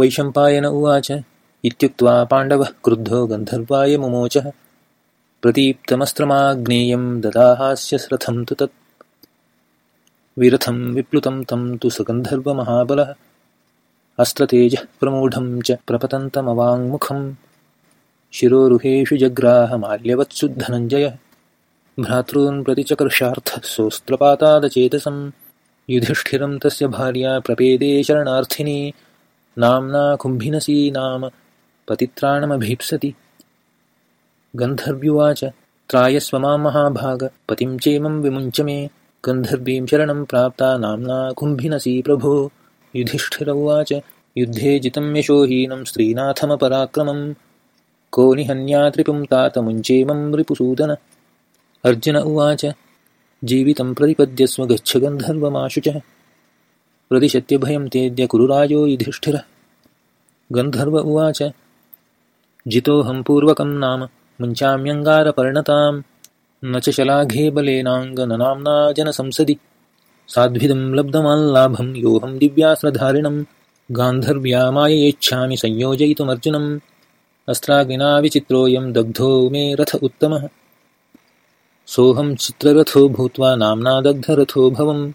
वैशम्पायन उवाच इत्युक्त्वा पाण्डवः क्रुद्धो गन्धर्वाय मुमोचः। प्रतीप्तमस्त्रमाग्नेयं ददाहास्य रथं तु तत्। विरथं विप्लुतं तं तु सगन्धर्वमहाबलः। अस्त्रतेजः प्रमूढं च प्रपतन्तमवाङ्मुखं शिरोरुहेषु धनञ्जयः भ्रातॄन् प्रतिचकृषार्थः सोऽस्त्रपातादचेतसं युधिष्ठिरं तस्य भार्या प्रपेदे शरणार्थिनी नाम्ना कुम्भिनसी नाम पतित्राणमभीप्सति। गन्धर्व्युवाच त्रायस्व मां महाभाग पतिं चेमं विमुञ्च मे। गन्धर्वीं शरणं प्राप्ता नाम्ना कुम्भिनसी प्रभो। युधिष्ठिर उवाच युद्धे जितं यशोहीनं स्त्रीनाथमपराक्रमं को निहन्यात्रिपुं तातमुञ्चेमं रिपुसूदन। अर्जुन उवाच जीवितं प्रतिपद्यस्व गच्छ गन्धर्वमाशुचः। प्रदिशत्यभयं तेद्य कुरुराजो युधिष्ठिरः गन्धर्व उवाच। जितोऽहं पूर्वकं नाम मुञ्चाम्यङ्गारपर्णतां न च शलाघे बलेनाङ्गननाम्ना जनसंसदि। साध्विदं लब्धमाल्लाभं योऽहं दिव्यास्त्रधारिणं गान्धर्व्या माययेच्छामि संयोजयितुमर्जुनम्। अस्त्राग्निना विचित्रोऽयं दग्धो मे रथ उत्तमः। सोऽहं चित्ररथो भूत्वा नाम्ना दग्धरथो भवम्